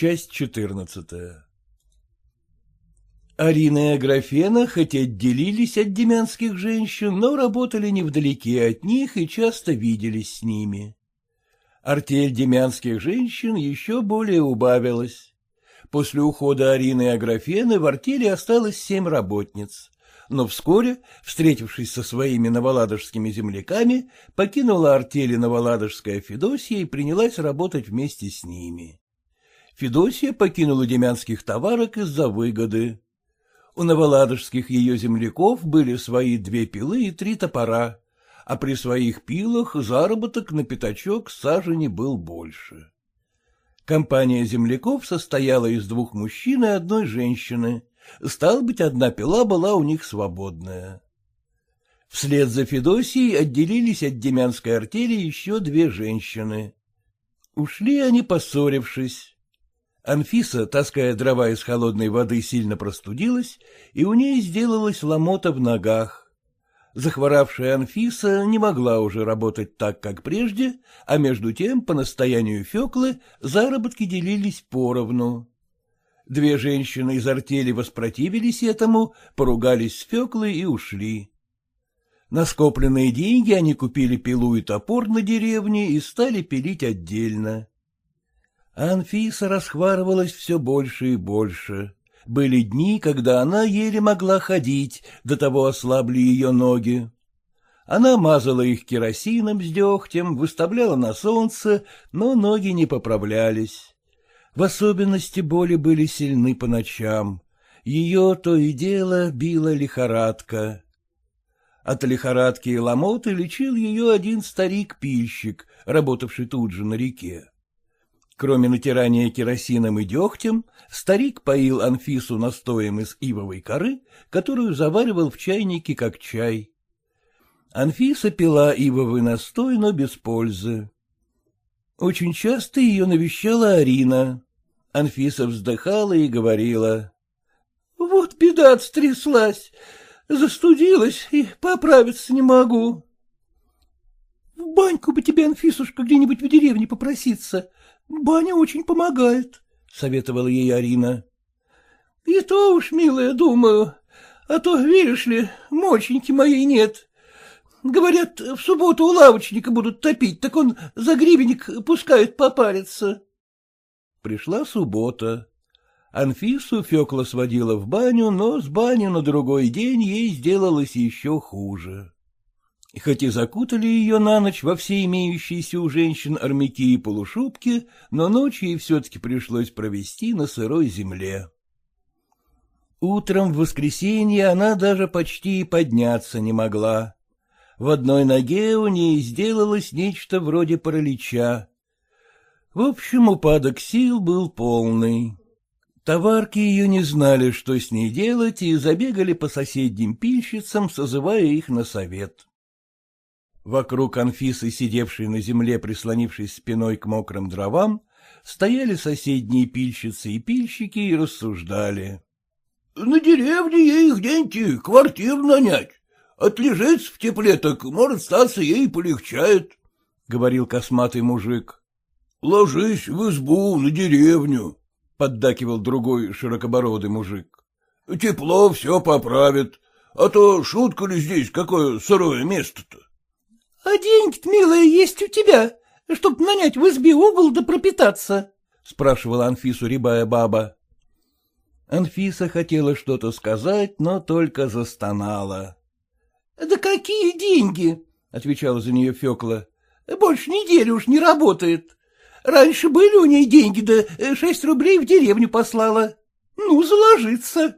Часть четырнадцатая Арина и Аграфена хоть и отделились от демянских женщин, но работали невдалеке от них и часто виделись с ними. Артель демянских женщин еще более убавилась. После ухода Арины и Аграфены в артели осталось семь работниц, но вскоре, встретившись со своими новоладожскими земляками, покинула артели новоладожская Федосия и принялась работать вместе с ними. Федосия покинула демянских товарок из-за выгоды. У новоладожских ее земляков были свои две пилы и три топора, а при своих пилах заработок на пятачок сажени был больше. Компания земляков состояла из двух мужчин и одной женщины. Стал быть, одна пила была у них свободная. Вслед за Федосией отделились от демянской артели еще две женщины. Ушли они, поссорившись. Анфиса, таская дрова из холодной воды, сильно простудилась, и у ней сделалась ломота в ногах. Захворавшая Анфиса не могла уже работать так, как прежде, а между тем, по настоянию Феклы, заработки делились поровну. Две женщины из артели воспротивились этому, поругались с Феклой и ушли. На скопленные деньги они купили пилу и топор на деревне и стали пилить отдельно. Анфиса расхварывалась все больше и больше. Были дни, когда она еле могла ходить, до того ослабли ее ноги. Она мазала их керосином с дегтем, выставляла на солнце, но ноги не поправлялись. В особенности боли были сильны по ночам. Ее то и дело била лихорадка. От лихорадки и ломоты лечил ее один старик-пильщик, работавший тут же на реке. Кроме натирания керосином и дегтем, старик поил Анфису настоем из ивовой коры, которую заваривал в чайнике как чай. Анфиса пила ивовый настой, но без пользы. Очень часто ее навещала Арина. Анфиса вздыхала и говорила. — Вот беда отстряслась, застудилась и поправиться не могу. — В баньку бы тебе, Анфисушка, где-нибудь в деревне попроситься, — Баня очень помогает, — советовала ей Арина. — И то уж, милая, думаю, а то, веришь ли, моченьки моей нет. Говорят, в субботу у лавочника будут топить, так он за гребенник пускает попариться. Пришла суббота. Анфису Фекла сводила в баню, но с баню на другой день ей сделалось еще хуже. Хоть и закутали ее на ночь во все имеющиеся у женщин армяки и полушубки, но ночью ей все-таки пришлось провести на сырой земле. Утром в воскресенье она даже почти и подняться не могла. В одной ноге у ней сделалось нечто вроде паралича. В общем, упадок сил был полный. Товарки ее не знали, что с ней делать, и забегали по соседним пильщицам, созывая их на совет. Вокруг Анфисы, сидевшей на земле, прислонившись спиной к мокрым дровам, стояли соседние пильщицы и пильщики и рассуждали. — На деревне ей где-нибудь квартир нанять. Отлежится в тепле, так, может, статься ей полегчает, — говорил косматый мужик. — Ложись в избу на деревню, — поддакивал другой широкобородый мужик. — Тепло все поправит, а то шутка ли здесь, какое сырое место-то. — А деньги-то, милая, есть у тебя, чтоб нанять в избе угол да пропитаться? — спрашивала Анфису рябая баба. Анфиса хотела что-то сказать, но только застонала. — Да какие деньги? — отвечала за нее Фекла. — Больше недели уж не работает. Раньше были у ней деньги, да шесть рублей в деревню послала. Ну, заложиться.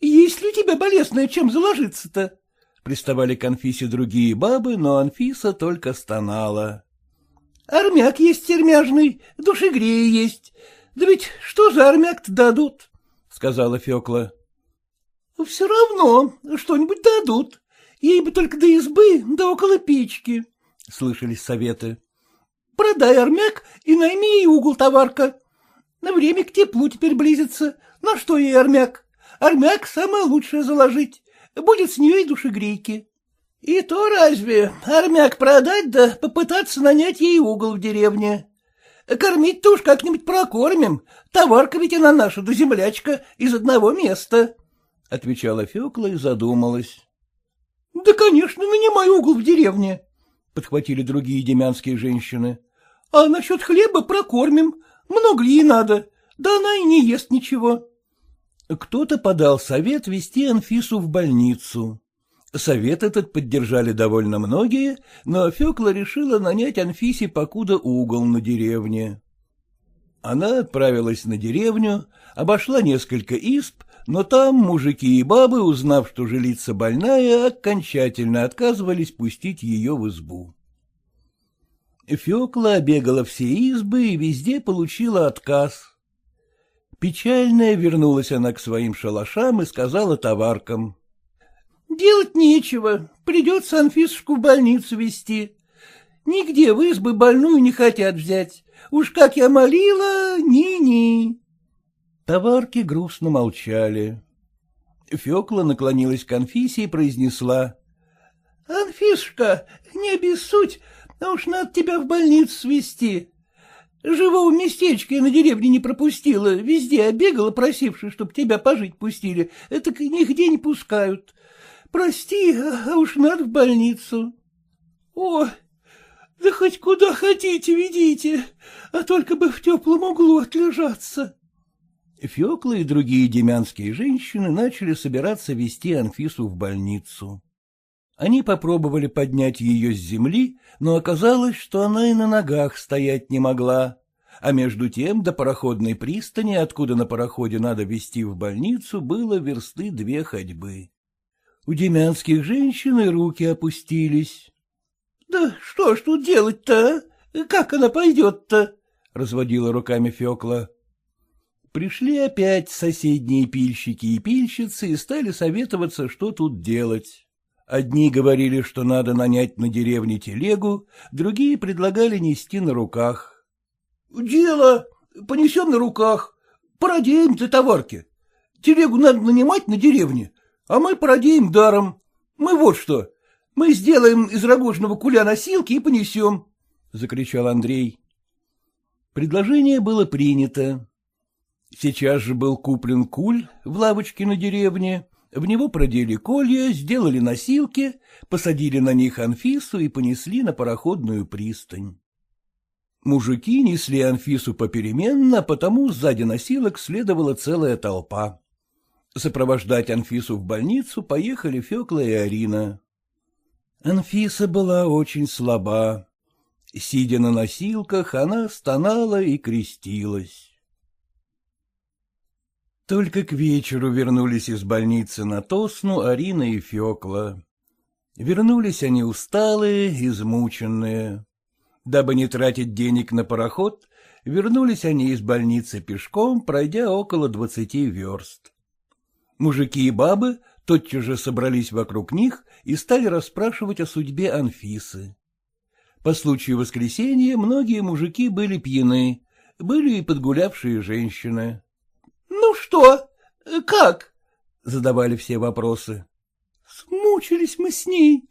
Есть ли у тебя болезная чем заложиться-то? Приставали к Анфисе другие бабы, но Анфиса только стонала. — Армяк есть термяжный, душегрея есть. Да ведь что за армяк-то дадут? — сказала Фекла. — Все равно что-нибудь дадут. Ей бы только до избы, да около печки, — слышались советы. — Продай армяк и найми ей угол, товарка. На время к теплу теперь близится. На что ей армяк? Армяк самое лучшее заложить будет с нее и душегрейки. И то разве армяк продать да попытаться нанять ей угол в деревне? Кормить-то уж как-нибудь прокормим. Товарка ведь она наша, да землячка, из одного места, — отвечала Фекла и задумалась. — Да, конечно, нанимай угол в деревне, — подхватили другие демянские женщины. — А насчет хлеба прокормим. Много ли ей надо? Да она и не ест ничего. Кто-то подал совет вести Анфису в больницу. Совет этот поддержали довольно многие, но Фекла решила нанять Анфисе покуда угол на деревне. Она отправилась на деревню, обошла несколько исп, но там мужики и бабы, узнав, что жилица больная, окончательно отказывались пустить ее в избу. Фекла обегала все избы и везде получила отказ. Печальная вернулась она к своим шалашам и сказала товаркам. — Делать нечего, придется Анфисушку в больницу везти. Нигде в избы больную не хотят взять. Уж как я молила, ни-ни. Товарки грустно молчали. Фекла наклонилась к Анфисе и произнесла. — Анфисушка, не обессудь, а уж надо тебя в больницу свести. Живого местечка я на деревне не пропустила, везде обегала, просивши, чтоб тебя пожить пустили, так нигде не пускают. Прости, а уж надо в больницу. О, да хоть куда хотите, ведите, а только бы в теплом углу отлежаться. Фекла и другие демянские женщины начали собираться вести Анфису в больницу. Они попробовали поднять ее с земли, но оказалось, что она и на ногах стоять не могла. А между тем до пароходной пристани, откуда на пароходе надо везти в больницу, было версты две ходьбы. У демянских женщин и руки опустились. — Да что ж тут делать-то, а? Как она пойдет-то? — разводила руками Фекла. Пришли опять соседние пильщики и пильщицы и стали советоваться, что тут делать. Одни говорили, что надо нанять на деревне телегу, другие предлагали нести на руках. — Дело, понесем на руках, породеем ты товарки. Телегу надо нанимать на деревне, а мы породеем даром. Мы вот что, мы сделаем из рогожного куля носилки и понесем, — закричал Андрей. Предложение было принято. Сейчас же был куплен куль в лавочке на деревне, в него продели колья, сделали носилки, посадили на них Анфису и понесли на пароходную пристань. Мужики несли Анфису попеременно, потому сзади носилок следовала целая толпа. Сопровождать Анфису в больницу поехали Фекла и Арина. Анфиса была очень слаба. Сидя на носилках, она стонала и крестилась. Только к вечеру вернулись из больницы на Тосну Арина и Фекла. Вернулись они усталые, измученные. Дабы не тратить денег на пароход, вернулись они из больницы пешком, пройдя около двадцати верст. Мужики и бабы тотчас же собрались вокруг них и стали расспрашивать о судьбе Анфисы. По случаю воскресенья многие мужики были пьяны, были и подгулявшие женщины. Ну что? Как? — задавали все вопросы. — Смучились мы с ней,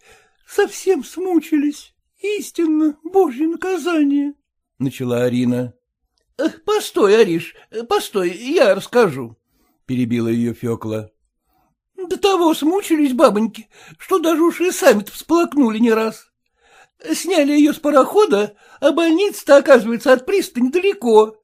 совсем смучились. Истинно, божье наказание, — начала Арина. — Постой, Ариш, постой, я расскажу, — перебила ее Фекла. — До того смучились бабоньки, что даже уж и сами-то всплакнули не раз. Сняли ее с парохода, а больница-то, оказывается, от пристани далеко.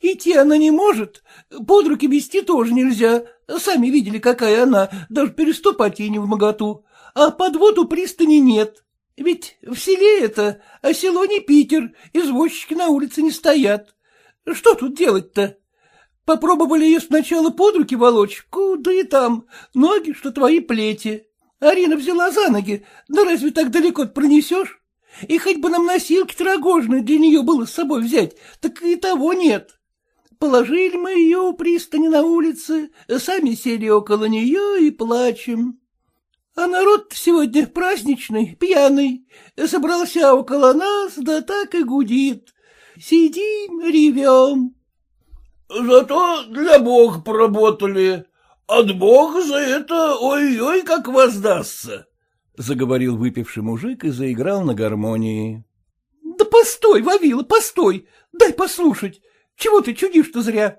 Идти она не может, под руки вести тоже нельзя. Сами видели, какая она, даже переступать ей не в моготу. А подвод у пристани нет. Ведь в селе это, а село не Питер, извозчики на улице не стоят. Что тут делать-то? Попробовали ее сначала под руки волочь, куда и там, ноги, что твои плети. Арина взяла за ноги, да разве так далеко пронесешь? И хоть бы нам носилки рогожные для нее было с собой взять, так и того нет. Положили мы ее у пристани на улице, сами сели около нее и плачем. А народ сегодня праздничный, пьяный, собрался около нас, да так и гудит. Сидим, ревем. — Зато для Бога поработали. От Бога за это ой-ой как воздастся, — заговорил выпивший мужик и заиграл на гармонии. — Да постой, Вавила, постой, дай послушать. Чего ты чудишь-то зря?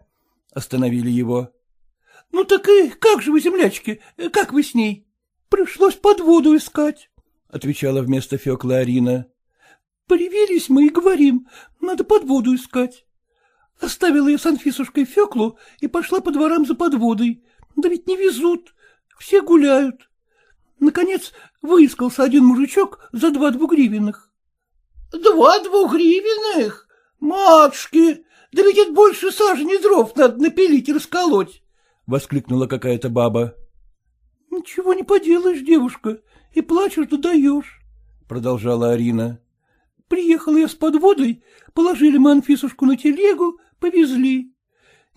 Остановили его. — Ну так и как же вы, землячки, как вы с ней? — Пришлось под воду искать, — отвечала вместо Фекла Арина. — Привились мы и говорим, надо под воду искать. Оставила я с Анфисушкой Феклу и пошла по дворам за подводой. Да ведь не везут, все гуляют. Наконец выискался один мужичок за два двугривенных. — Два двугривенных? Матушки, да ведь это больше сажени дров надо напилить и расколоть. — воскликнула какая-то баба. — Ничего не поделаешь, девушка, и плачешь да даешь, — продолжала Арина. — Приехала я с подводой, положили мы Анфисушку на телегу, повезли.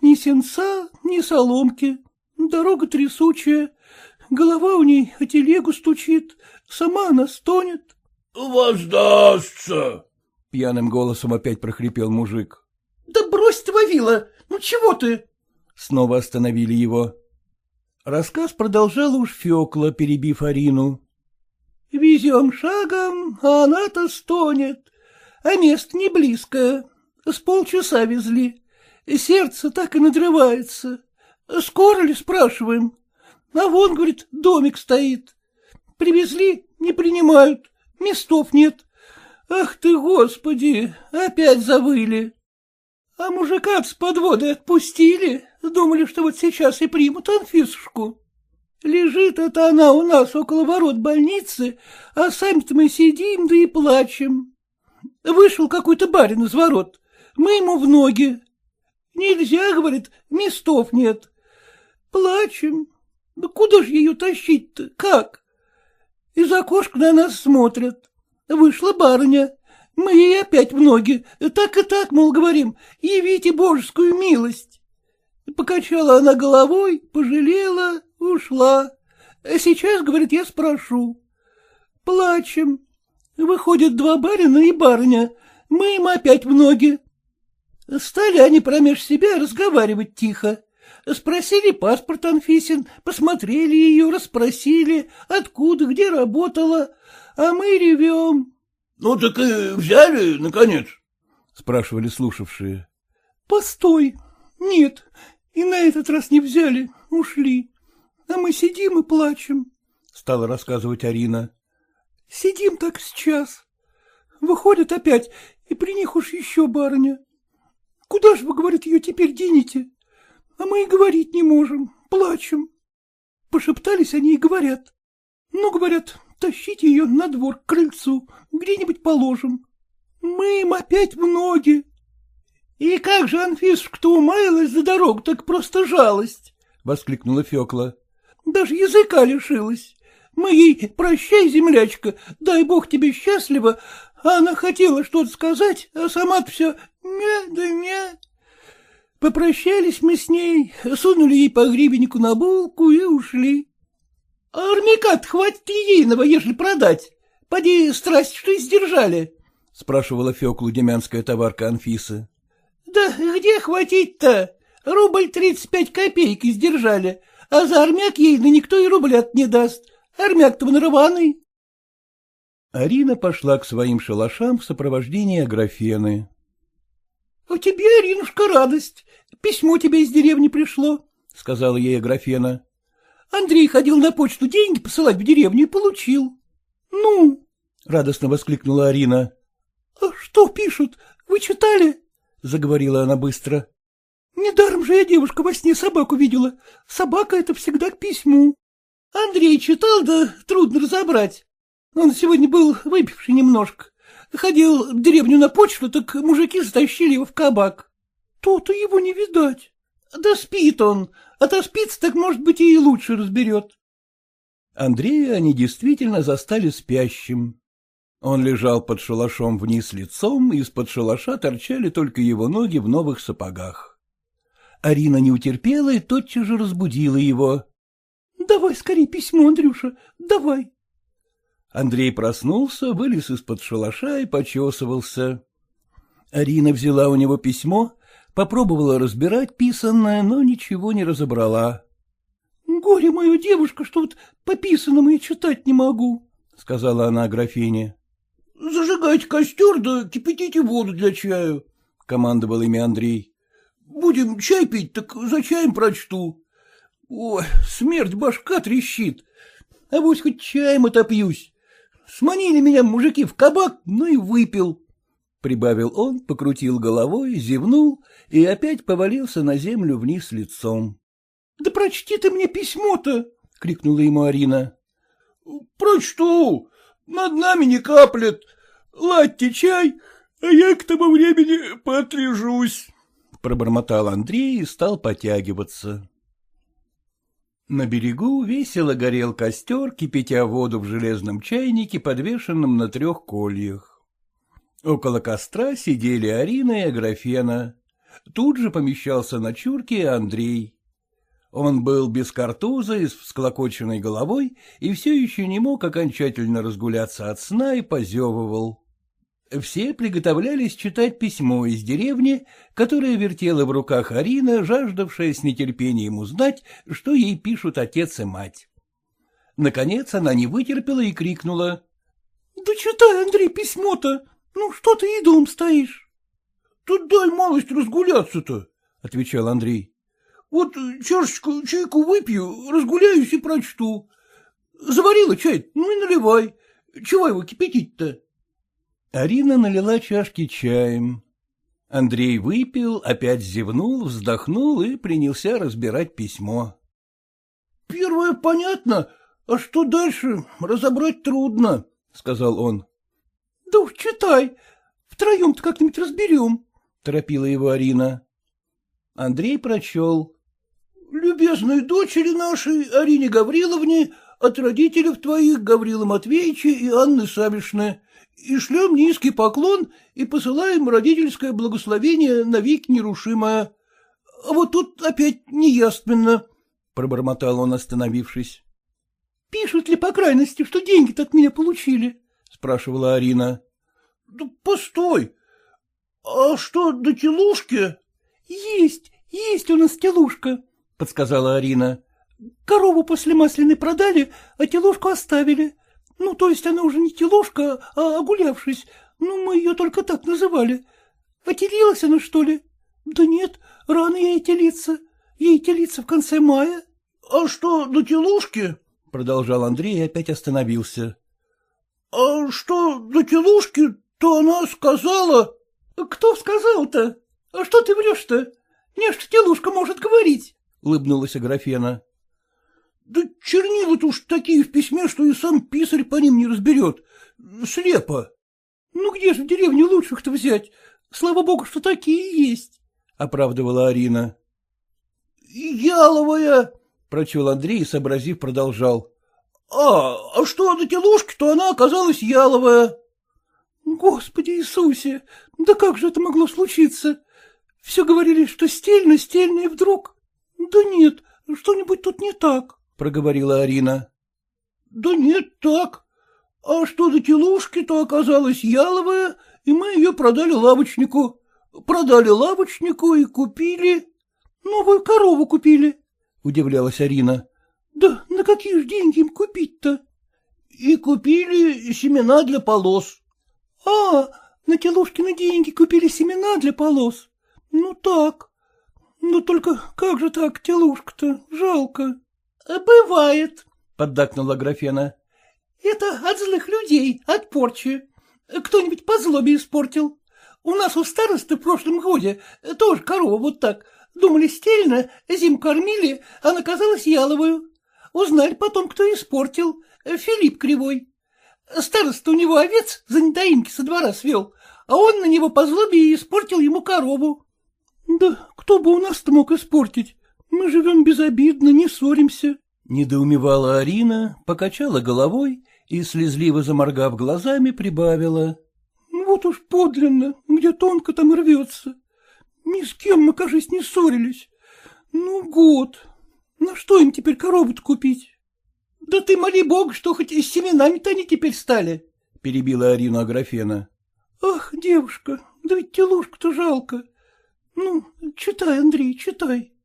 Ни сенца, ни соломки, дорога трясучая, голова у ней о телегу стучит, сама она стонет. — Воздастся! — пьяным голосом опять прохрипел мужик. — Да брось ты, Вавила, ну чего ты? Снова остановили его. Рассказ продолжала уж Фекла, перебив Арину. — Везем шагом, а она-то стонет, а место не близкое. С полчаса везли. Сердце так и надрывается. Скоро ли, спрашиваем? А вон, говорит, домик стоит. Привезли, не принимают, местов нет. Ах ты, господи, опять завыли. А мужика с подводы отпустили, думали, что вот сейчас и примут Анфисушку. Лежит это она у нас около ворот больницы, а сами-то мы сидим, да и плачем. Вышел какой-то барин из ворот, мы ему в ноги. Нельзя, говорит, местов нет. Плачем. Да куда же ее тащить-то, как? Из окошка на нас смотрят. Вышла барыня. Мы ей опять в ноги. Так и так, мол, говорим, явите божескую милость. Покачала она головой, пожалела, ушла. Сейчас, говорит, я спрошу. Плачем. Выходят два барина и барыня. Мы им опять в ноги. Стали они промеж себя разговаривать тихо. Спросили паспорт Анфисин, посмотрели ее, расспросили, откуда, где работала, а мы ревем. — Ну так и взяли, наконец? — спрашивали слушавшие. — Постой. Нет, и на этот раз не взяли, ушли. А мы сидим и плачем, — стала рассказывать Арина. — Сидим так сейчас. Выходят опять, и при них уж еще барыня. Куда же вы, говорит, ее теперь денете? А мы и говорить не можем, плачем. Пошептались они и говорят. Ну, говорят, тащите ее на двор к крыльцу, где-нибудь положим. Мы им опять в ноги. И как же Анфисушка-то умаялась за дорогу, так просто жалость, — воскликнула Фекла. Даже языка лишилась. Мы ей «Прощай, землячка, дай бог тебе счастливо», а она хотела что-то сказать, а сама-то все «не да не». Попрощались мы с ней, сунули ей по гребеннику на булку и ушли. А армяка хватит ейного, ежели продать. Поди страсть что сдержали, — спрашивала Феклу демянская товарка Анфиса. — Да где хватить-то? Рубль тридцать пять копеек издержали, а за армяк ей да никто и рубля не даст. Армяк-то он рваный. Арина пошла к своим шалашам в сопровождении Аграфены. — А тебе, Аринушка, радость. Письмо тебе из деревни пришло, — сказала ей Аграфена. — Андрей ходил на почту деньги посылать в деревню и получил. — Ну? — радостно воскликнула Арина. — А что пишут? Вы читали? — заговорила она быстро. — Недаром же я девушка во сне собаку видела. Собака — это всегда к письму. Андрей читал, да трудно разобрать. Он сегодня был выпивший немножко. Ходил в деревню на почту, так мужики затащили его в кабак. То-то его не видать. Да спит он, а то спится, так, может быть, и лучше разберет. Андрея они действительно застали спящим. Он лежал под шалашом вниз лицом, и из-под шалаша торчали только его ноги в новых сапогах. Арина не утерпела и тотчас же разбудила его. — Давай скорее письмо, Андрюша, давай. Андрей проснулся, вылез из-под шалаша и почесывался. Арина взяла у него письмо, попробовала разбирать писанное, но ничего не разобрала. — Горе мое, девушка, что вот по писанному и читать не могу, — сказала она графине. — Зажигай Разжигайте костер, да кипятите воду для чаю, — командовал ими Андрей. — Будем чай пить, так за чаем прочту. Ой, смерть башка трещит. А вот хоть чаем отопьюсь. Сманили меня мужики в кабак, ну и выпил. Прибавил он, покрутил головой, зевнул и опять повалился на землю вниз лицом. — Да прочти ты мне письмо-то! — крикнула ему Арина. — Прочту. Над нами не каплет. Ладьте чай, а я к тому времени поотрежусь. Пробормотал Андрей и стал потягиваться. На берегу весело горел костер, кипятя воду в железном чайнике, подвешенном на трех кольях. Около костра сидели Арина и Аграфена. Тут же помещался на чурке Андрей. Он был без картуза и с всклокоченной головой и все еще не мог окончательно разгуляться от сна и позевывал. Все приготовлялись читать письмо из деревни, которое вертела в руках Арина, жаждавшая с нетерпением узнать, что ей пишут отец и мать. Наконец она не вытерпела и крикнула. — Да читай, Андрей, письмо-то. Ну, что ты и дом стоишь? — Тут дай малость разгуляться-то, — отвечал Андрей. Вот чашечку чайку выпью, разгуляюсь и прочту. Заварила чай, ну и наливай. Чего его кипятить-то? Арина налила чашки чаем. Андрей выпил, опять зевнул, вздохнул и принялся разбирать письмо. — Первое понятно, а что дальше, разобрать трудно, — сказал он. — Да уж читай, втроем-то как-нибудь разберем, — торопила его Арина. Андрей прочел. Любезной дочери нашей, Арине Гавриловне, от родителей твоих Гаврила Матвеевича и Анны Савишны, и шлем низкий поклон и посылаем родительское благословение навек нерушимое. А вот тут опять неяственно, — пробормотал он, остановившись. — Пишут ли по крайности, что деньги-то от меня получили? — спрашивала Арина. — Да постой. А что, до телушки? — Есть, есть у нас телушка, — подсказала Арина. — Корову после масляной продали, а тележку оставили. Ну, то есть она уже не тележка, а огулявшись. Ну, мы ее только так называли. Отелилась она, что ли? Да нет, рано ей телиться. Ей телиться в конце мая. — А что, до телушки? — продолжал Андрей и опять остановился. — А что, до телушки, то она сказала... — Кто сказал-то? А что ты врешь-то? Не, что телушка может говорить. — улыбнулась Аграфена. — Да чернила-то уж такие в письме, что и сам писарь по ним не разберет. Слепо. — Ну где же в деревне лучших-то взять? Слава богу, что такие есть, — оправдывала Арина. — Яловая, — прочел Андрей, сообразив, продолжал. — А, а что до телушки, то она оказалась яловая. — Господи Иисусе, да как же это могло случиться? Все говорили, что стельно, стельно, и вдруг... — Да нет, что-нибудь тут не так, — проговорила Арина. — Да нет, так. А что до телушки, то оказалась яловая, и мы ее продали лавочнику. Продали лавочнику и купили... — Новую корову купили, — удивлялась Арина. — Да на какие же деньги им купить-то? — И купили семена для полос. — А, на телушкины деньги купили семена для полос. Ну так. Ну только как же так, телушка-то, жалко. — Бывает, — поддакнула графена. — Это от злых людей, от порчи. Кто-нибудь по злобе испортил. У нас у старосты в прошлом годе тоже корова вот так. Думали, стельно, зим кормили, а наказалась яловую. Узнали потом, кто испортил. Филипп Кривой. Староста у него овец за недоимки со двора свел, а он на него по злобе и испортил ему корову. — Да кто бы у нас-то мог испортить? Мы живем безобидно, не ссоримся. Недоумевала Арина, покачала головой и, слезливо заморгав глазами, прибавила. — Вот уж подлинно, где тонко там рвется. Ни с кем мы, кажется, не ссорились. Ну, год. На что им теперь корову-то купить? — Да ты моли бог, что хоть и с семенами-то они теперь стали, — перебила Арина Аграфена. — Ах, девушка, да ведь телушку-то жалко. Ну, читай, Андрей, читай.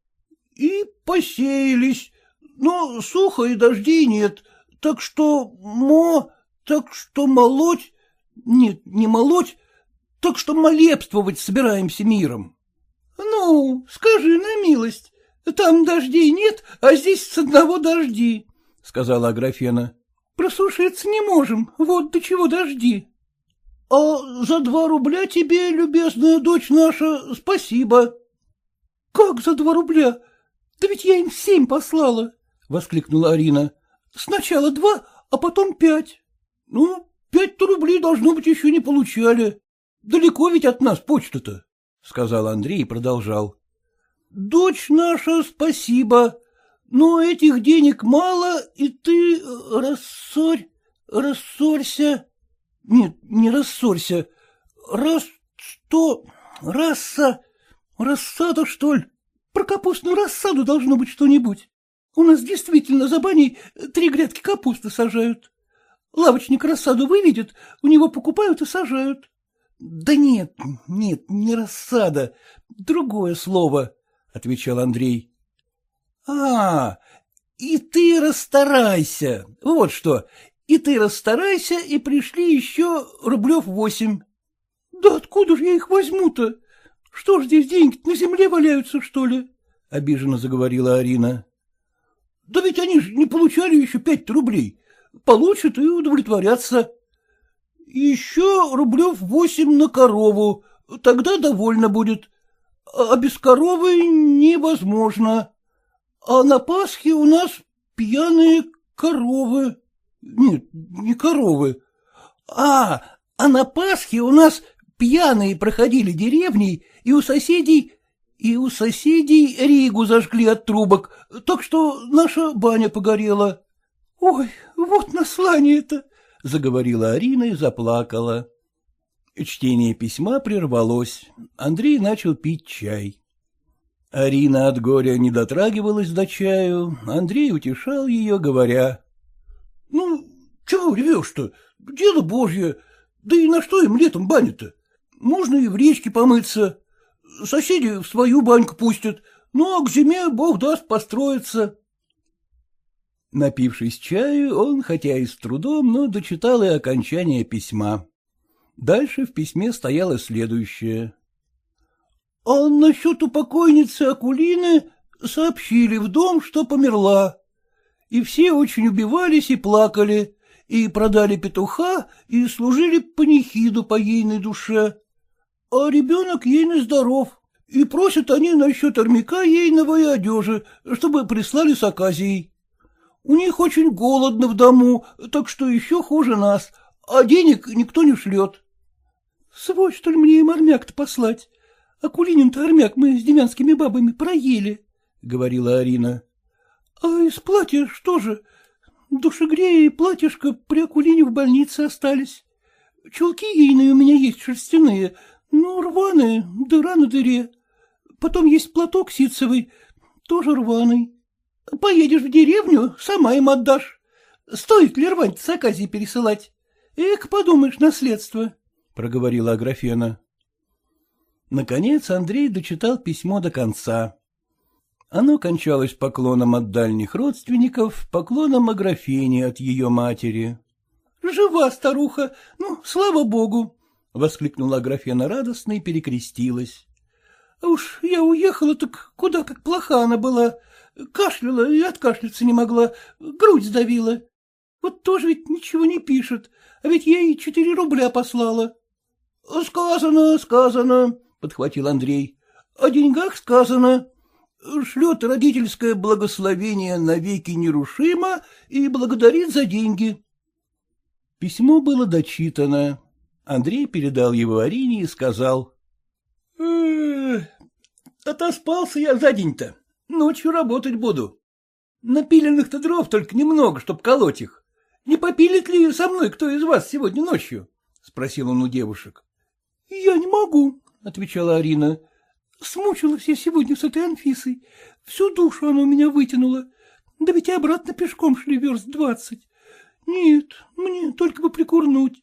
И посеялись, но сухо и дождей нет, так что мо, так что молоть, — Нет, не молоть, так что молебствовать собираемся миром. — Ну, скажи на милость, там дождей нет, а здесь с одного дожди, — сказала Аграфена. — Просушиться не можем, вот до чего дожди. — А за два рубля тебе, любезная дочь наша, спасибо. — Как за два рубля? Да ведь я им семь послала, — воскликнула Арина. — Сначала два, а потом пять. — Ну, пять-то рублей, должно быть, еще не получали. Далеко ведь от нас почта-то, — сказал Андрей и продолжал. — Дочь наша, спасибо, но этих денег мало, и ты рассорь, рассорься. Нет, не рассорься. Раз сто, раса, рассада, что ли? Про капустную рассаду должно быть что-нибудь. У нас действительно за баней три грядки капусты сажают. Лавочник рассаду выведет, у него покупают и сажают. — Да нет, нет, не рассада, другое слово, — отвечал Андрей. — А, и ты расстарайся, вот что, и ты расстарайся, и пришли еще рублев восемь. — Да откуда же я их возьму-то? Что ж здесь деньги на земле валяются, что ли? — обиженно заговорила Арина. — Да ведь они же не получали еще пять рублей. Получат и удовлетворятся. Еще рублев восемь на корову, тогда довольно будет. А без коровы невозможно. А на Пасхе у нас пьяные коровы. Нет, не коровы. А, а на Пасхе у нас пьяные проходили деревней, и у соседей... И у соседей Ригу зажгли от трубок, так что наша баня погорела. — Ой, вот наслание-то! — заговорила Арина и заплакала. Чтение письма прервалось. Андрей начал пить чай. Арина от горя не дотрагивалась до чаю, Андрей утешал ее, говоря. — Ну, чего ревешь-то? Дело божье. Да и на что им летом баня-то? Можно и в речке помыться. Соседи в свою баньку пустят, ну а к зиме бог даст построиться. Напившись чаю, он, хотя и с трудом, но дочитал и окончание письма. Дальше в письме стояло следующее. — А насчет упокойницы Акулины сообщили в дом, что померла. И все очень убивались и плакали, и продали петуха, и служили панихиду по ейной душе. А ребенок ейный здоров, и просят они насчет армяка ейного и одежи, чтобы прислали с оказией. У них очень голодно в дому, так что еще хуже нас, а денег никто не шлет. — Свой, что ли, мне им армяк-то послать? А Кулинин-то армяк мы с демянскими бабами проели, — говорила Арина. — А из платья что же? Душегрея и платьишко при Акулине в больнице остались. Чулки ейные у меня есть шерстяные, ну, рваные, дыра на дыре. Потом есть платок ситцевый, тоже рваный. Поедешь в деревню, сама им отдашь. Стоит ли рвань с оказии пересылать? Эк, подумаешь, наследство, — проговорила Аграфена. Наконец Андрей дочитал письмо до конца. Оно кончалось поклоном от дальних родственников, поклоном Аграфене от ее матери. — Жива старуха, ну, слава богу! — воскликнула Аграфена радостно и перекрестилась. — Уж я уехала, так куда как плоха она была. Кашляла и откашляться не могла, грудь сдавила. Вот тоже ведь ничего не пишет, а ведь я ей четыре рубля послала. — Сказано, сказано, — подхватил Андрей. — О деньгах сказано. Шлет родительское благословение навеки нерушимо и благодарит за деньги. Письмо было дочитано. Андрей передал его Арине и сказал. — Отоспался я за день-то. Ночью работать буду. Напиленных-то дров только немного, чтоб колоть их. Не попилит ли со мной кто из вас сегодня ночью? — спросил он у девушек. — Я не могу, — отвечала Арина. — Смучилась я сегодня с этой Анфисой. Всю душу она у меня вытянула. Да ведь и обратно пешком шли верст двадцать. Нет, мне только бы прикурнуть.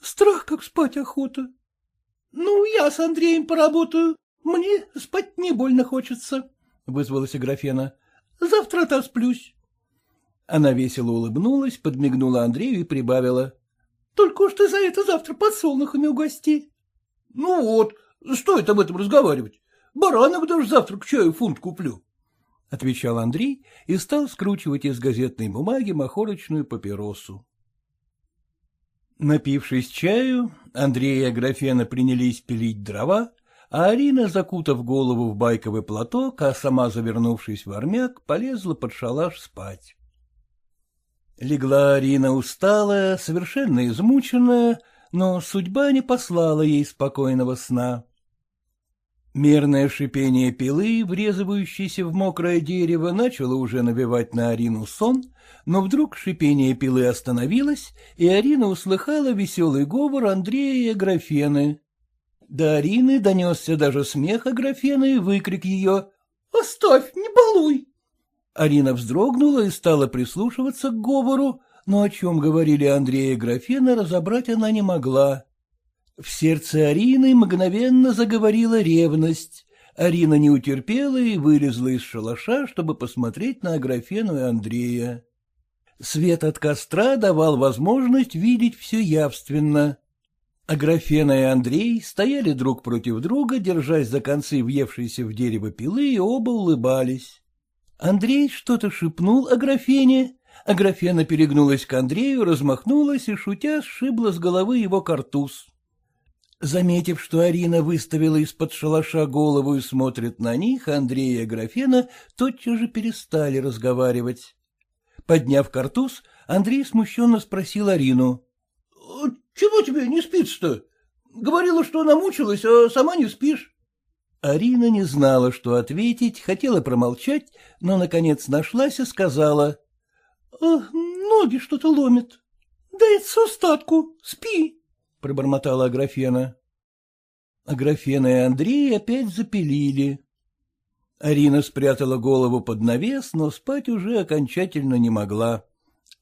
Страх, как спать охота. — Ну, я с Андреем поработаю. Мне спать не больно хочется, — вызвалась Аграфена. — Завтра отосплюсь. Она весело улыбнулась, подмигнула Андрею и прибавила. — Только уж ты за это завтра подсолнухами угости. — Ну вот, стоит об этом разговаривать. Баранок даже завтра к чаю фунт куплю. — отвечал Андрей и стал скручивать из газетной бумаги махорочную папиросу. Напившись чаю, Андрей и Аграфена принялись пилить дрова, а Арина, закутав голову в байковый платок, а сама, завернувшись в армяк, полезла под шалаш спать. Легла Арина усталая, совершенно измученная, но судьба не послала ей спокойного сна. Мерное шипение пилы, врезывающейся в мокрое дерево, начало уже навевать на Арину сон, но вдруг шипение пилы остановилось, и Арина услыхала веселый говор Андрея и Аграфены. До Арины донесся даже смех Аграфены и выкрик ее «Оставь, не балуй!» Арина вздрогнула и стала прислушиваться к говору, но о чем говорили Андрей и Аграфена, разобрать она не могла. В сердце Арины мгновенно заговорила ревность. Арина не утерпела и вылезла из шалаша, чтобы посмотреть на Аграфену и Андрея. Свет от костра давал возможность видеть все явственно. Аграфена и Андрей стояли друг против друга, держась за концы въевшейся в дерево пилы, и оба улыбались. Андрей что-то шепнул Аграфене, Аграфена перегнулась к Андрею, размахнулась и, шутя, сшибла с головы его картуз. Заметив, что Арина выставила из-под шалаша голову и смотрит на них, Андрей и Аграфена тотчас же перестали разговаривать. Подняв картуз, Андрей смущенно спросил Арину. — Чего тебе не спится-то? Говорила, что намучилась, а сама не спишь. Арина не знала, что ответить, хотела промолчать, но, наконец, нашлась и сказала. — Ноги что-то ломит. Дай остатку, спи. — пробормотала Аграфена. Аграфена и Андрей опять запилили. Арина спрятала голову под навес, но спать уже окончательно не могла.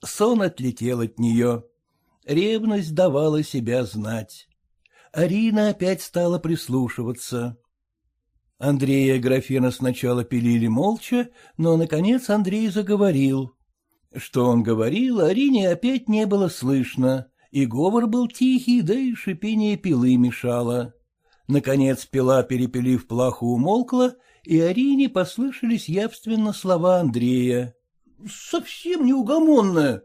Сон отлетел от нее. Ревность давала себя знать. Арина опять стала прислушиваться. Андрей и Аграфена сначала пилили молча, но, наконец, Андрей заговорил. Что он говорил, Арине опять не было слышно и говор был тихий, да и шипение пилы мешало. Наконец пила, перепилив плаху, умолкла, и Арине послышались явственно слова Андрея. — Совсем неугомонная.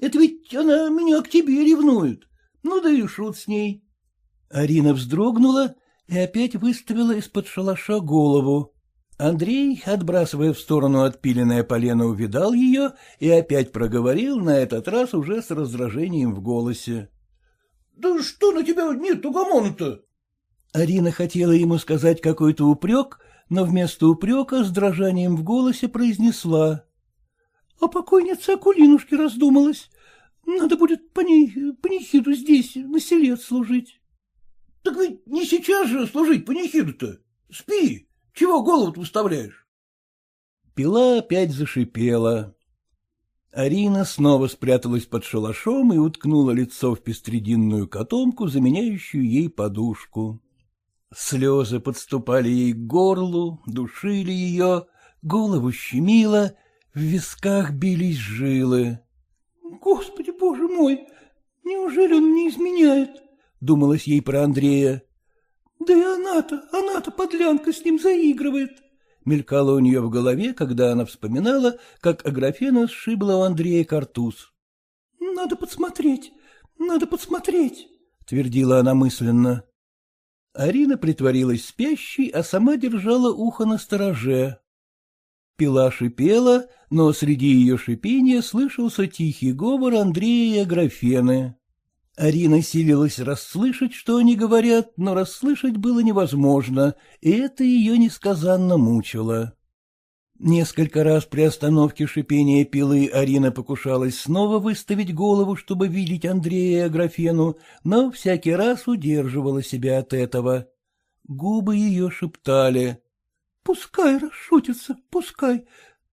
Это ведь она меня к тебе ревнует. Ну да и шут с ней. Арина вздрогнула и опять выставила из-под шалаша голову. Андрей, отбрасывая в сторону отпиленное полено, увидал ее и опять проговорил, на этот раз уже с раздражением в голосе. — Да что на тебя нет угомона-то? Арина хотела ему сказать какой-то упрек, но вместо упрека с дрожанием в голосе произнесла. — А покойница Акулинушки раздумалась. Надо будет по ней панихиду здесь, на селе отслужить. — Так ведь не сейчас же служить панихиду-то. Спи. Чего голову выставляешь? Пила опять зашипела. Арина снова спряталась под шалашом и уткнула лицо в пестрединную котомку, заменяющую ей подушку. Слезы подступали ей к горлу, душили ее, голову щемило, в висках бились жилы. — Господи, боже мой, неужели он не изменяет? — думалось ей про Андрея. Да и она-то, она-то подлянка с ним заигрывает. Мелькало у нее в голове, когда она вспоминала, как Аграфена сшибла у Андрея картуз. — Надо подсмотреть, надо подсмотреть, — твердила она мысленно. Арина притворилась спящей, а сама держала ухо на стороже. Пила шипела, но среди ее шипения слышался тихий говор Андрея и Аграфены. Арина силилась расслышать, что они говорят, но расслышать было невозможно, и это ее несказанно мучило. Несколько раз при остановке шипения пилы Арина покушалась снова выставить голову, чтобы видеть Андрея и Аграфену, но всякий раз удерживала себя от этого. Губы ее шептали. — Пускай расшутятся, пускай,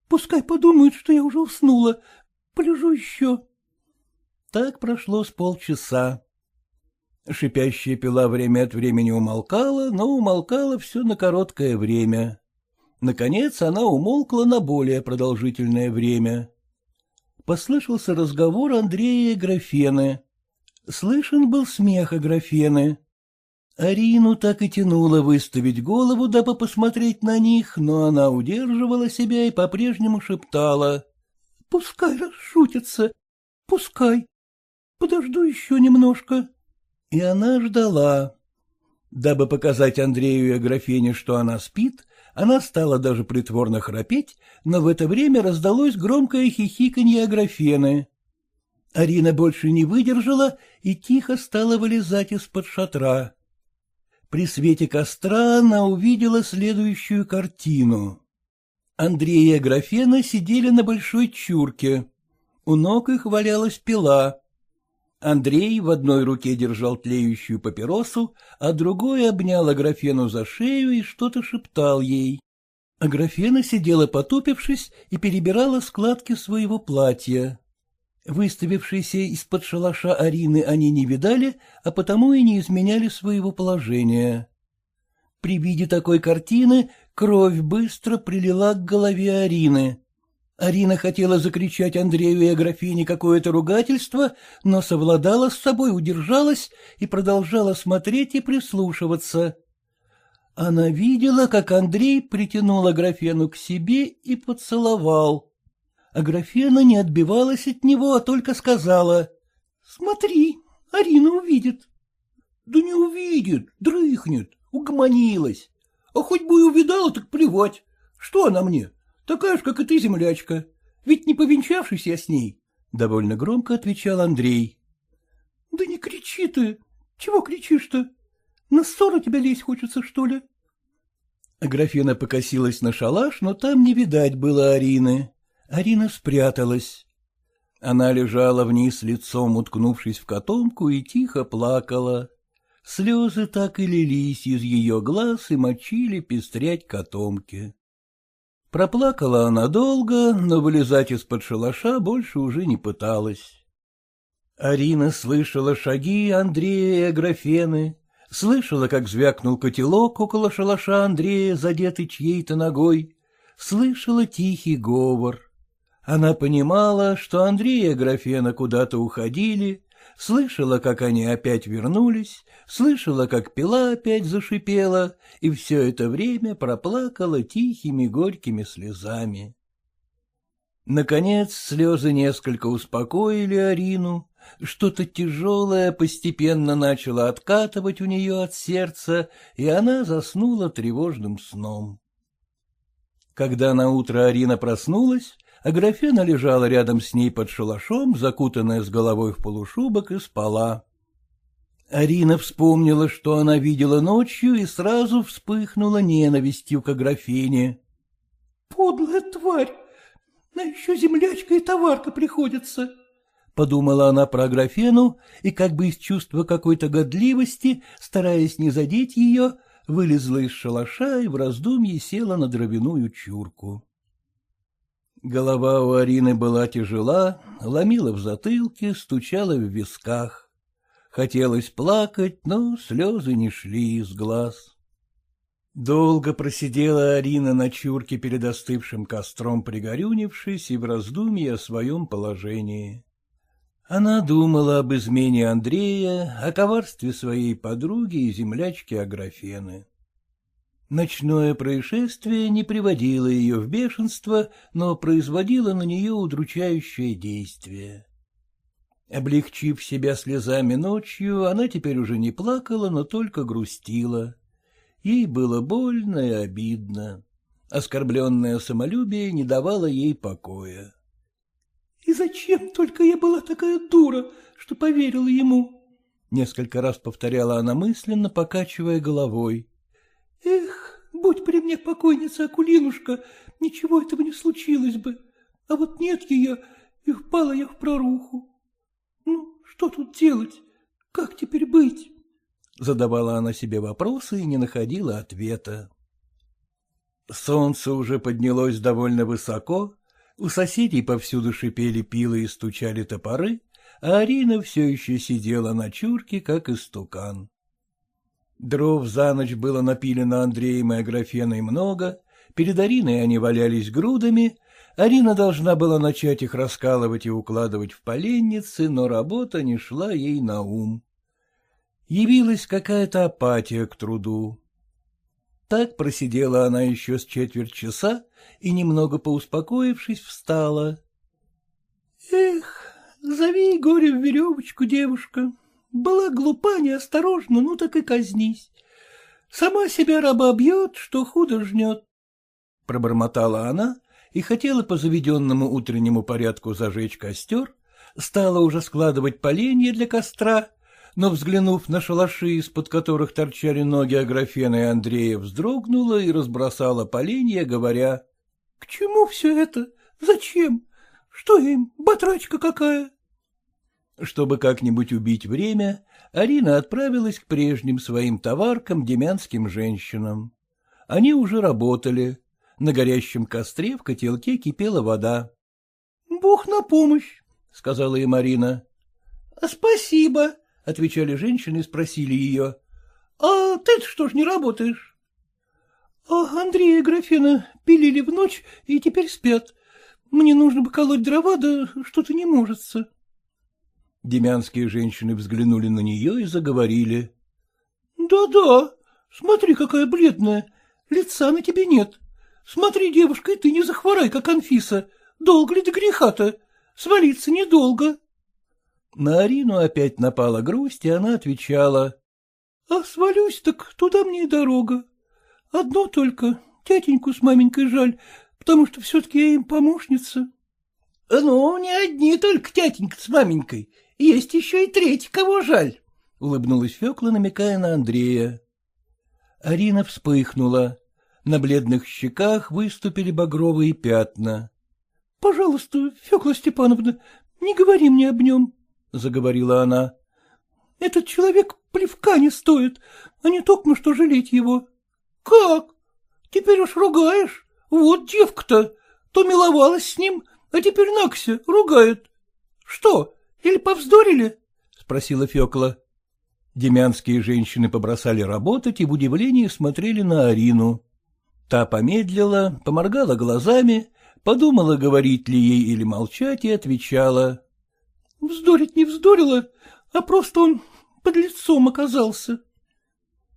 пускай подумают, что я уже уснула, полежу еще. Так прошло с полчаса. Шипящая пила время от времени умолкала, но умолкала все на короткое время. Наконец она умолкла на более продолжительное время. Послышался разговор Андрея и Графены. Слышен был смех Аграфены. Арину так и тянуло выставить голову, дабы посмотреть на них, но она удерживала себя и по-прежнему шептала. — Пускай расшутятся, пускай. Подожду еще немножко. И она ждала. Дабы показать Андрею и Аграфене, что она спит, она стала даже притворно храпеть, но в это время раздалось громкое хихиканье Аграфены. Арина больше не выдержала и тихо стала вылезать из-под шатра. При свете костра она увидела следующую картину. Андрей и Аграфена сидели на большой чурке. У ног их валялась пила. Андрей в одной руке держал тлеющую папиросу, а другой обнял Аграфену за шею и что-то шептал ей. Аграфена сидела потупившись и перебирала складки своего платья. Выставившиеся из-под шалаша Арины они не видали, а потому и не изменяли своего положения. При виде такой картины кровь быстро прилила к голове Арины. Арина хотела закричать Андрею и Аграфине какое-то ругательство, но совладала с собой, удержалась и продолжала смотреть и прислушиваться. Она видела, как Андрей притянул Аграфену к себе и поцеловал. Аграфена не отбивалась от него, а только сказала. — Смотри, Арина увидит. — Да не увидит, дрыхнет, угомонилась. А хоть бы и увидала, так плевать. Что она мне? Такая же, как и ты, землячка. Ведь не повенчавшись я с ней. Довольно громко отвечал Андрей. — Да не кричи ты. Чего кричишь-то? На ссору тебя лезть хочется, что ли? Аграфена покосилась на шалаш, но там не видать было Арины. Арина спряталась. Она лежала вниз лицом, уткнувшись в котомку, и тихо плакала. Слезы так и лились из ее глаз и мочили пестрять котомки. Проплакала она долго, но вылезать из-под шалаша больше уже не пыталась. Арина слышала шаги Андрея и Аграфены, слышала, как звякнул котелок около шалаша Андрея, задетый чьей-то ногой, слышала тихий говор. Она понимала, что Андрей и Аграфена куда-то уходили, слышала, как они опять вернулись, слышала, как пила опять зашипела, и все это время проплакала тихими горькими слезами. Наконец слезы несколько успокоили Арину, что-то тяжелое постепенно начало откатывать у нее от сердца, и она заснула тревожным сном. Когда на утро Арина проснулась, Аграфена лежала рядом с ней под шалашом, закутанная с головой в полушубок, и спала. Арина вспомнила, что она видела ночью, и сразу вспыхнула ненавистью к Аграфене. — Подлая тварь! На еще землячка и товарка приходится! — подумала она про Аграфену и, как бы из чувства какой-то годливости, стараясь не задеть ее, вылезла из шалаша и в раздумье села на дровяную чурку. Голова у Арины была тяжела, ломила в затылке, стучала в висках. Хотелось плакать, но слезы не шли из глаз. Долго просидела Арина на чурке перед остывшим костром, пригорюнившись и в раздумье о своем положении. Она думала об измене Андрея, о коварстве своей подруги и землячки Аграфены. Ночное происшествие не приводило ее в бешенство, но производило на нее удручающее действие. Облегчив себя слезами ночью, она теперь уже не плакала, но только грустила. Ей было больно и обидно. Оскорбленное самолюбие не давало ей покоя. — И зачем только я была такая дура, что поверила ему? — несколько раз повторяла она мысленно, покачивая головой. Эх, будь при мне покойница Акулинушка, ничего этого не случилось бы. А вот нет ее, и впала я в проруху. Ну, что тут делать? Как теперь быть? Задавала она себе вопросы и не находила ответа. Солнце уже поднялось довольно высоко, у соседей повсюду шипели пилы и стучали топоры, а Арина все еще сидела на чурке, как истукан. Дров за ночь было напилено Андреем и Аграфеной много, перед Ариной они валялись грудами, Арина должна была начать их раскалывать и укладывать в поленницы, но работа не шла ей на ум. Явилась какая-то апатия к труду. Так просидела она еще с четверть часа и, немного поуспокоившись, встала. — Эх, зови горе в веревочку, девушка. Была глупа, неосторожна, ну так и казнись. Сама себя раба бьет, что худо жнет. Пробормотала она и хотела по заведенному утреннему порядку зажечь костер, стала уже складывать поленья для костра, но, взглянув на шалаши, из-под которых торчали ноги Аграфена и Андрея, вздрогнула и разбросала поленья, говоря. — К чему все это? Зачем? Что им, батрачка какая? Чтобы как-нибудь убить время, Арина отправилась к прежним своим товаркам, демянским женщинам. Они уже работали. На горящем костре в котелке кипела вода. — Бог на помощь, — сказала им Марина. — Спасибо, — отвечали женщины и спросили ее. — А ты что ж не работаешь? — А Андрея и Графена пилили в ночь и теперь спят. Мне нужно бы колоть дрова, да что-то не можется. Демянские женщины взглянули на нее и заговорили. Да — Да-да, смотри, какая бледная, лица на тебе нет. Смотри, девушка, и ты не захворай, как Анфиса. Долго ли до греха-то? Свалиться недолго. На Арину опять напала грусть, и она отвечала. — А свалюсь, так туда мне и дорога. Одно только, тятеньку с маменькой жаль, потому что все-таки я им помощница. — Ну, не одни только тятенька с маменькой, есть еще и третий, кого жаль, — улыбнулась Фекла, намекая на Андрея. Арина вспыхнула. На бледных щеках выступили багровые пятна. — Пожалуйста, Фекла Степановна, не говори мне об нем, — заговорила она. — Этот человек плевка не стоит, а не только что жалеть его. — Как? Теперь уж ругаешь? Вот девка-то, то миловалась с ним, а теперь Накся ругает. Что, или повздорили? — спросила Фекла. Демянские женщины побросали работать и в удивлении смотрели на Арину. Та помедлила, поморгала глазами, подумала, говорить ли ей или молчать, и отвечала. — Вздорить не вздорила, а просто он под лицом оказался.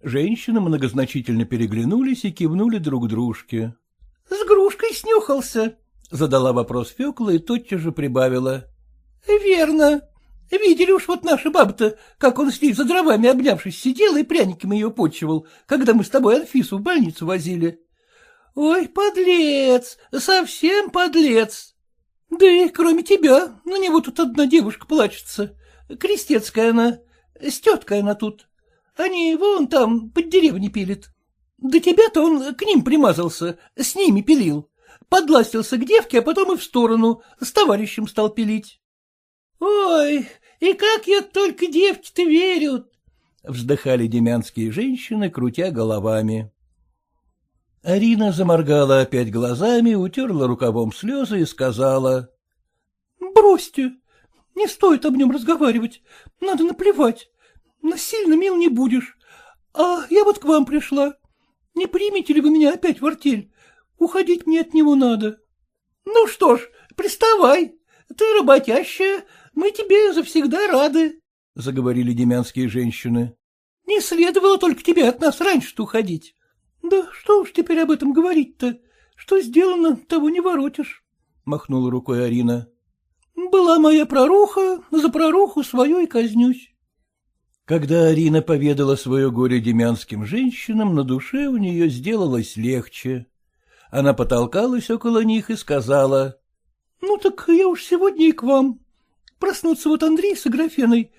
Женщины многозначительно переглянулись и кивнули друг дружке. — С грушкой снюхался, — задала вопрос Фекла и тотчас же прибавила. — Верно. Видели уж вот наша баба-то, как он с ней за дровами обнявшись сидел и пряниками ее почивал, когда мы с тобой Анфису в больницу возили. Ой, подлец, совсем подлец. Да и кроме тебя, на него тут одна девушка плачется. Крестецкая она, с теткой она тут. Они вон там под деревней пилят. До тебя-то он к ним примазался, с ними пилил. Подластился к девке, а потом и в сторону, с товарищем стал пилить. Ой, и как я только девки-то верю! — вздыхали демянские женщины, крутя головами. Арина заморгала опять глазами, утерла рукавом слезы и сказала. — Бросьте, не стоит об нем разговаривать, надо наплевать. Насильно мил не будешь. А я вот к вам пришла. Не примете ли вы меня опять в артель? Уходить мне от него надо. — Ну что ж, приставай. Ты работящая, мы тебе завсегда рады, — заговорили демянские женщины. — Не следовало только тебе от нас раньше-то уходить. — Да что уж теперь об этом говорить-то? Что сделано, того не воротишь, — махнула рукой Арина. — Была моя проруха, за проруху свою и казнюсь. Когда Арина поведала свое горе демянским женщинам, на душе у нее сделалось легче. Она потолкалась около них и сказала. — Ну так я уж сегодня и к вам. Проснутся вот Андрей с Аграфеной.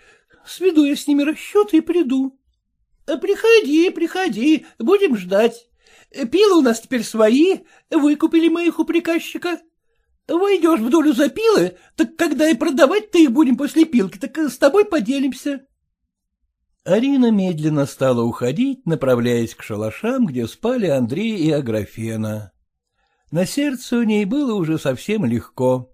Сведу я с ними расчеты и приду. — Приходи, приходи, будем ждать. Пилы у нас теперь свои, выкупили мы их у приказчика. Войдешь в долю за пилы, так когда и продавать-то их будем после пилки, так с тобой поделимся. Арина медленно стала уходить, направляясь к шалашам, где спали Андрей и Аграфена. На сердце у ней было уже совсем легко.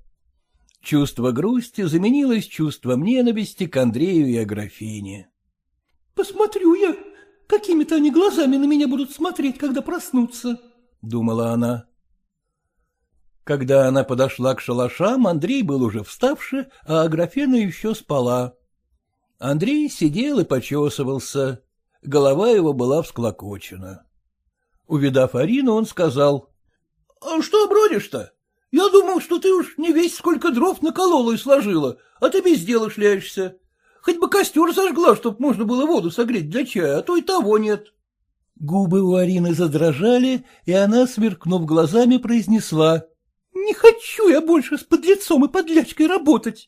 Чувство грусти заменилось чувством ненависти к Андрею и Аграфене. — Посмотрю я, какими-то они глазами на меня будут смотреть, когда проснутся, — думала она. Когда она подошла к шалашам, Андрей был уже вставший, а Аграфена еще спала. Андрей сидел и почесывался. Голова его была всклокочена. Увидав Арину, он сказал. — А что бродишь-то? Я думал, что ты уж не весь сколько дров наколола и сложила, а ты без дела шляешься. Хоть бы костер зажгла, чтоб можно было воду согреть для чая, а то и того нет. Губы у Арины задрожали, и она, сверкнув глазами, произнесла. — Не хочу я больше с подлецом и подлячкой работать.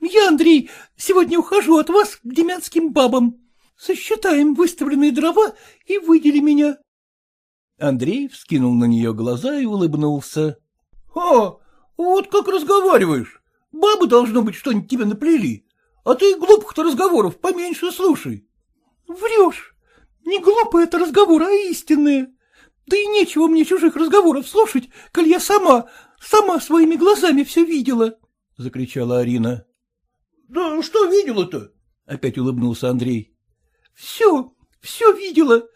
Я, Андрей, сегодня ухожу от вас к демянским бабам. Сосчитаем выставленные дрова и выдели меня. Андрей вскинул на нее глаза и улыбнулся. — А, вот как разговариваешь. Бабы, должно быть, что-нибудь тебе наплели. А ты глупых-то разговоров поменьше слушай. — Врешь. Не глупые это разговоры, а истинные. Да и нечего мне чужих разговоров слушать, коль я сама, сама своими глазами все видела, — закричала Арина. — Да что видела-то? — опять улыбнулся Андрей. — Все, все видела.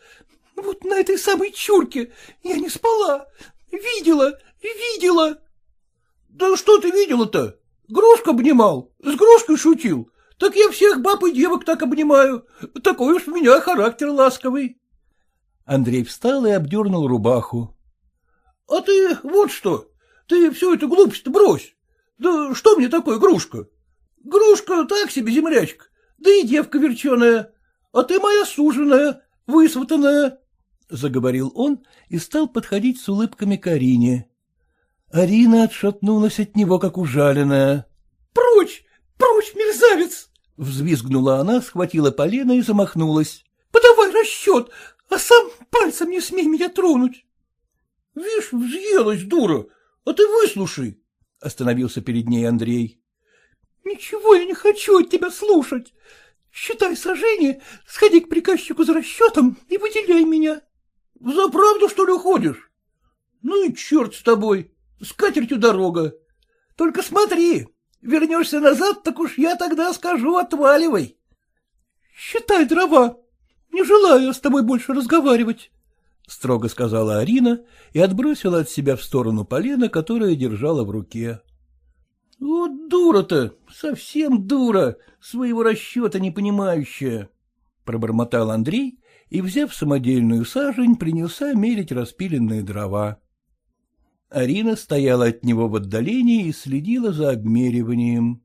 Вот на этой самой чурке я не спала. Видела, видела. — Да что ты видела-то? Грушка обнимал, с грушкой шутил. Так я всех баб и девок так обнимаю. Такой уж у меня характер ласковый. Андрей встал и обдернул рубаху. — А ты вот что, ты всю эту глупость брось. Да что мне такое грушка? Грушка так себе землячка, да и девка верченая. А ты моя суженая, высватанная. — заговорил он и стал подходить с улыбками к Арине. Арина отшатнулась от него, как ужаленная. — Прочь, прочь, мерзавец! Взвизгнула она, схватила полено и замахнулась. — Подавай расчет, а сам пальцем не смей меня тронуть. — Вишь, взъелась, дура, а ты выслушай, — остановился перед ней Андрей. — Ничего я не хочу от тебя слушать. Считай сожжение, сходи к приказчику за расчетом и выделяй меня. — За правду, что ли, уходишь? Ну и черт с тобой, с катертью дорога. Только смотри, Вернешься назад, так уж я тогда скажу, отваливай. — Считай дрова. Не желаю с тобой больше разговаривать, — строго сказала Арина и отбросила от себя в сторону полена, которое держала в руке. — Вот дура-то, совсем дура, своего расчета не понимающая, — пробормотал Андрей и, взяв самодельную сажень, принялся мерить распиленные дрова. Арина стояла от него в отдалении и следила за обмериванием.